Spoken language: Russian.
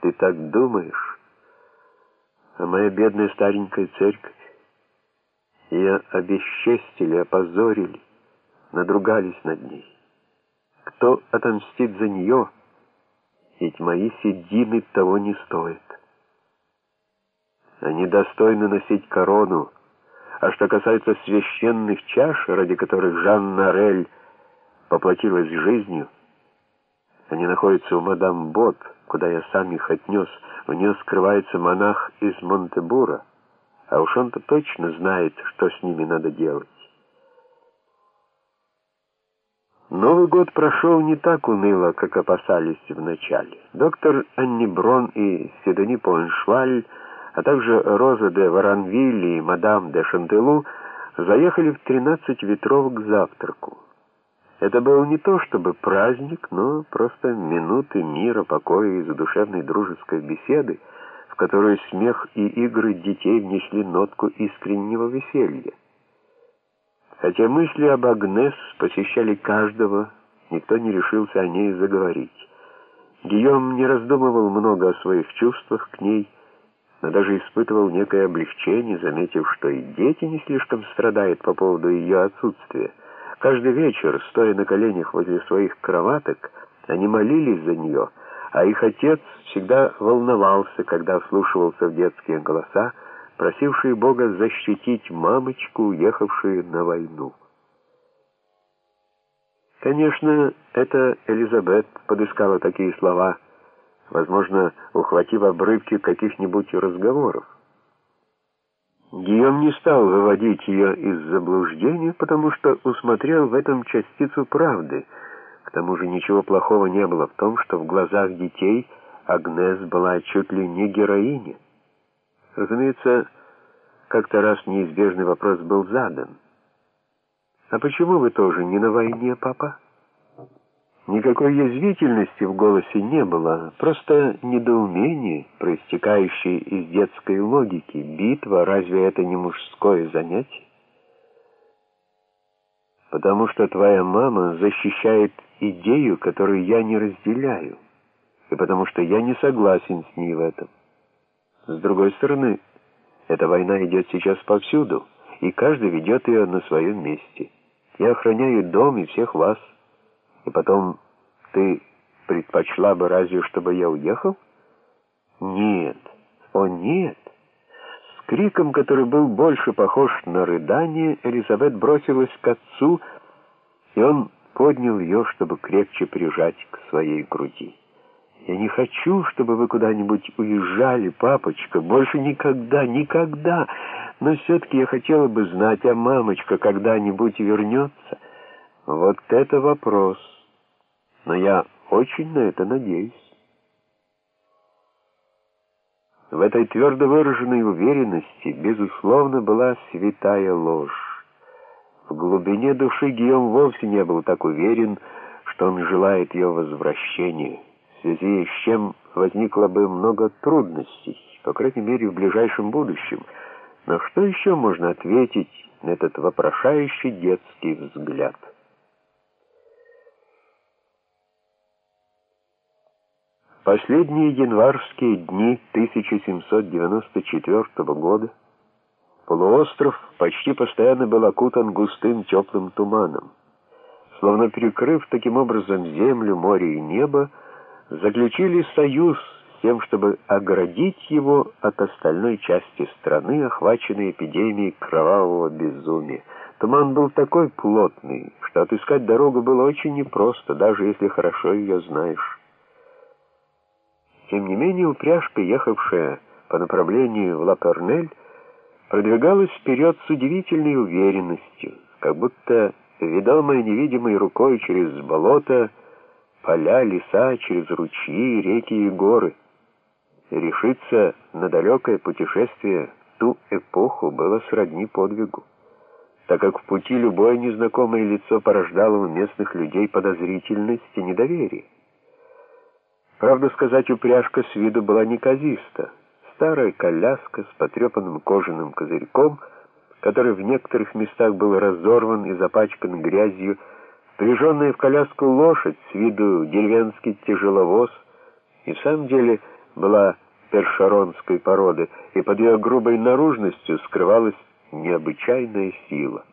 Ты так думаешь? А моя бедная старенькая церковь, ее обесчестили, опозорили, надругались над ней. Кто отомстит за нее, ведь мои седины того не стоят. Они достойны носить корону, а что касается священных чаш, ради которых Жанна Рель поплатилась жизнью, они находятся у мадам Бот, куда я сам их отнес. У нее скрывается монах из Монтебура, а уж он-то точно знает, что с ними надо делать. Новый год прошел не так уныло, как опасались вначале. Доктор Анни Брон и Седони Пойншваль, а также Роза де Варанвиль и мадам де Шантелу заехали в тринадцать ветров к завтраку. Это был не то чтобы праздник, но просто минуты мира, покоя и задушевной дружеской беседы, в которую смех и игры детей внесли нотку искреннего веселья. Хотя мысли об Агнес посещали каждого, никто не решился о ней заговорить. Гийом не раздумывал много о своих чувствах к ней, но даже испытывал некое облегчение, заметив, что и дети не слишком страдают по поводу ее отсутствия. Каждый вечер, стоя на коленях возле своих кроваток, они молились за нее, а их отец всегда волновался, когда вслушивался в детские голоса, просившие Бога защитить мамочку, уехавшую на войну. Конечно, это Элизабет подыскала такие слова, возможно, ухватив обрывки каких-нибудь разговоров. Гийом не стал выводить ее из заблуждения, потому что усмотрел в этом частицу правды. К тому же ничего плохого не было в том, что в глазах детей Агнес была чуть ли не героиня. Разумеется, как-то раз неизбежный вопрос был задан. «А почему вы тоже не на войне, папа?» Никакой язвительности в голосе не было, просто недоумение, проистекающее из детской логики. Битва, разве это не мужское занятие? Потому что твоя мама защищает идею, которую я не разделяю, и потому что я не согласен с ней в этом. С другой стороны, эта война идет сейчас повсюду, и каждый ведет ее на своем месте. Я охраняю дом и всех вас. И потом, ты предпочла бы разве, чтобы я уехал? Нет, о нет. С криком, который был больше похож на рыдание, Элизабет бросилась к отцу, и он поднял ее, чтобы крепче прижать к своей груди. «Я не хочу, чтобы вы куда-нибудь уезжали, папочка, больше никогда, никогда, но все-таки я хотела бы знать, а мамочка когда-нибудь вернется?» Вот это вопрос. Но я очень на это надеюсь. В этой твердо выраженной уверенности, безусловно, была святая ложь. В глубине души Гийом вовсе не был так уверен, что он желает ее возвращения, в связи с чем возникло бы много трудностей, по крайней мере, в ближайшем будущем. Но что еще можно ответить на этот вопрошающий детский взгляд? Последние январские дни 1794 года полуостров почти постоянно был окутан густым теплым туманом. Словно перекрыв таким образом землю, море и небо, заключили союз с тем, чтобы оградить его от остальной части страны, охваченной эпидемией кровавого безумия. Туман был такой плотный, что отыскать дорогу было очень непросто, даже если хорошо ее знаешь. Тем не менее, упряжка, ехавшая по направлению в Ла-Корнель, продвигалась вперед с удивительной уверенностью, как будто, ведомая невидимой рукой через болото, поля, леса, через ручьи, реки и горы. Решиться на далекое путешествие в ту эпоху было сродни подвигу, так как в пути любое незнакомое лицо порождало у местных людей подозрительность и недоверие. Правда сказать, упряжка с виду была неказиста. Старая коляска с потрепанным кожаным козырьком, который в некоторых местах был разорван и запачкан грязью, прижженная в коляску лошадь, с виду деревенский тяжеловоз, и в самом деле была першеронской породы, и под ее грубой наружностью скрывалась необычайная сила.